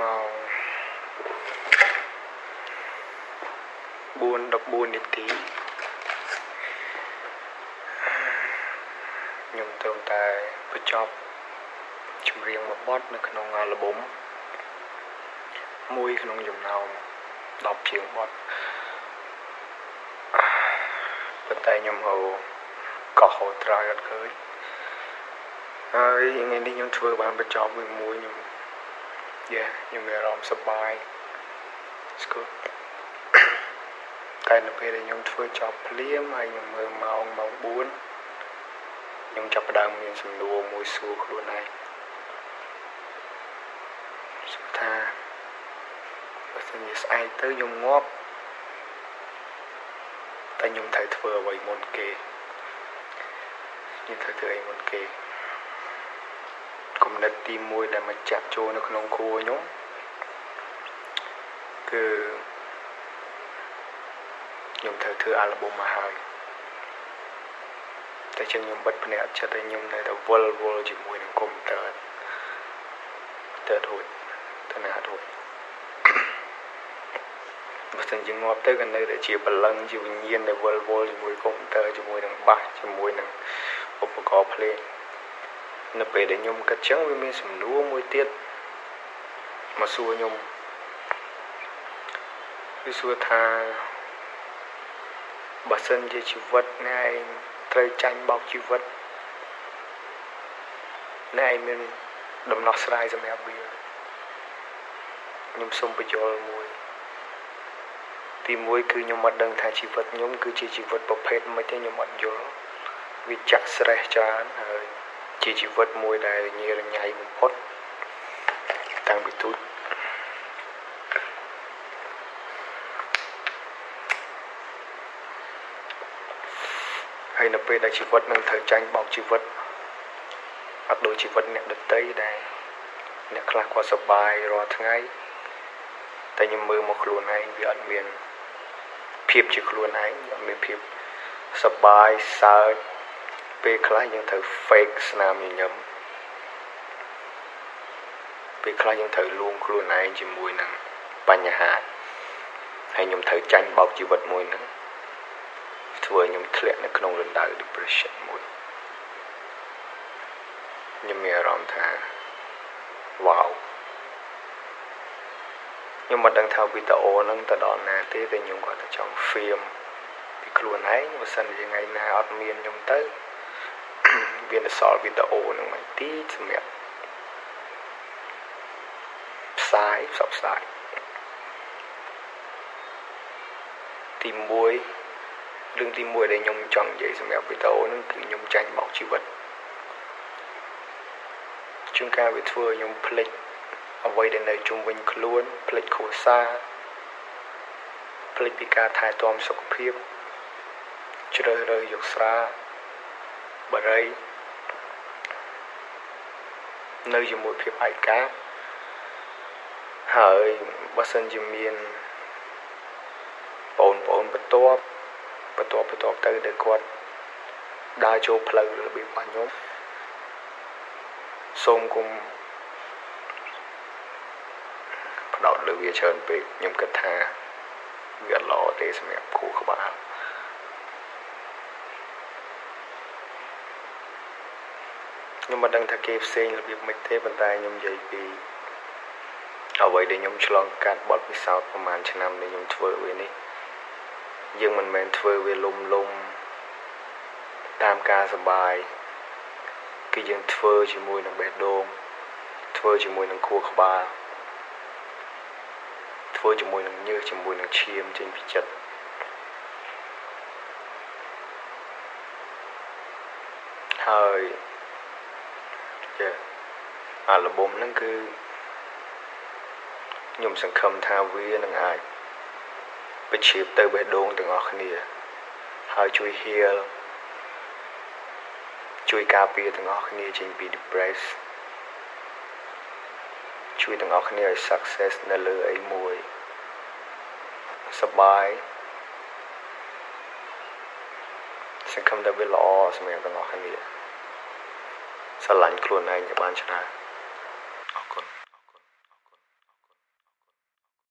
ម៉ោង4:14នាទីខ្ញុំត្រឹមតែបញ្ចប់ចម្រៀងមួយបទនៅក្នុងអាល់ប៊ុមមួយក្នុងចំណោម10ជាងបទប៉ុន្តែខ្ញុំហៅកោះហូតត្រៃអត់ឃើញហើយថ្ងៃនេះខ្ញុំធ្វើបានបញ្ចប់មួយមួយខ្ញុំ យេខ្ញុំមានអារម្មណ៍សប្បាយស្គាល់តែនៅពេលដែលខ្ញុំធ្វើចប់ភ្លាមហើយខ្ញុំមើលម៉ោងម៉ោង4ខ្ញុំចាប់ផ្ដើមមានសំណួរមួយសួរខ្លួនឯងសួរថាបើសិនជាស្អែកទៅខ្ញុំងាប់តែខ្ញុំត្រូវធ្វើអ្វីមុនគេខ្ញុំត្រូវធ្វើអីមុនគេគំ និតទី1ដែលមកចាក់ចូលនៅក្នុងគួរខ្ញុំគឺខ្ញុំត្រូវធ្វើអាល់ប៊ុមមកហើយតែចឹងខ្ញុំបិទភ្នែកអត់ចិត្តឲ្យខ្ញុំនៅតែវល់វល់ជាមួយនឹងកុំព្យូទ័រទៅរួចទៅណារួចបើសិនជាងាប់ទៅក៏នៅតែជាបលឹងជាវិញ្ញាណដែលវល់វល់ជាមួយកុំព្យូទ័រជាមួយនឹងបាសជាមួយនឹងឧបករណ៍ភ្លេង នៅពេលដែលខ្ញុំគិតចឹងវាមានសំណួរមួយទៀតមកសួរខ្ញុំវាសួរថាបើសិនជាជីវិតអ្នកឯងត្រូវចាញ់បោកជីវិតអ្នកឯងមានដំណោះស្រាយសម្រាប់វាខ្ញុំសូមបញ្យល់មួយទីមួយគឺខ្ញុំអត់ដឹងថាជីវិតខ្ញុំគឺជាជីវិតប្រភេទមិនទេខ្ញុំអត់យល់វាចាក់ស្រេះច្រើនហើយ ជាជីវិតមួយដែលញៀរញ៉ៃបំផុតតាំងពីទូចហើយនៅពេលដែលជីវិតនឹងត្រូវចាញ់បោកជីវិតអត់ដូចជីវិតអ្នកដតីដែលអ្នកខ្លះគាត់សុបាយរាល់ថ្ងៃតែខ្ញុំមើលមកខ្លួនឯងវាអត់មានភាពជាខ្លួនឯងអត់មានភាពសបាយសើច ពេលខ្លះយើងត្រូវ fake ស្នាមញញឹមពេលខ្លះយើងត្រូវលួងខ្លួនឯងជាមួយនឹងបញ្ហាហើយខ្ញុំត្រូវចាញ់បោកជីវិតមួយហ្នឹងធ្វើឲ្យខ្ញុំធ្លាក់នៅក្នុងរណ្ដៅ depression មួយខ្ញុំមានអារម្មណ៍ថាវ៉ាវខ្ញុំមិនដឹងថាវីដេអូហ្នឹងទៅដល់ណាទេតែខ្ញុំគាត់តែចង់ film ពីខ្លួនឯងបើសិនជាថ្ងៃណាអត់មានខ្ញុំទៅ វានៅសល់វីដេអូហ្នឹងមួយទីសម្រាប់ផ្សាយផ្សព្វផ្សាយទី1រឿងទី1ដែលខ្ញុំចង់និយាយសម្រាប់វីដេអូហ្នឹងគឺខ្ញុំចាញ់បោកជីវិតជួនកាលវាធ្វើឲ្យខ្ញុំភ្លេចអ្វីដែលនៅជុំវិញខ្លួនភ្លេចគ្រួសារភ្លេចពីការថែទាំសុខភាពជ្រើសរើសយកស្រាបរិយ នៅជាមួយភាពឯកាហើយបើសិនជាមានបងប្អូនបន្ទាប់បន្ទាប់បន្ទាប់ទៅដែលគាត់ដើរចូលផ្លូវរបៀបរបស់ខ្ញុំសូមគុំផ្ដោតលើវាច្រើនពេកខ្ញុំគិតថាវាអត់ល្អទេសម្រាប់គូក្បាល ខ្ញុំមិនដឹងថាគេផ្សេងរបៀបម៉េចទេប៉ុន្តែខ្ញុំនិយាយពីអ្វីដែលខ្ញុំឆ្លងកាត់បទពិសោធន៍ប្រហែលឆ្នាំដែលខ្ញុំធ្វើវានេះយើងមិនមែនធ្វើវាលំលំតាមការសបាយគឺយើងធ្វើជាមួយនឹងបេះដូងធ្វើជាមួយនឹងខួរក្បាលធ្វើជាមួយនឹងញើសជាមួយនឹងឈាមចេញពីចិត្តហើយ ចាអាល់ប៊ុមហ្នឹងគឺខ្ញុំសង្ឃឹមថាវានឹងអាចបញ្ឈៀបទៅបេះដូងទាំងអស់គ្នា ហើយជួយ heal ជួយការពារទាំងអស់គ្នាចេញពី depress ជួយទាំងអស់គ្នាឲ្យ success នៅលើអីមួយសបាយសង្ឃឹមថាវាល្អសម្រាប់ទាំងអស់គ្នា ស្រឡាញ់ខ្លួនឯងឲ្យបានច្រើនអរគុណ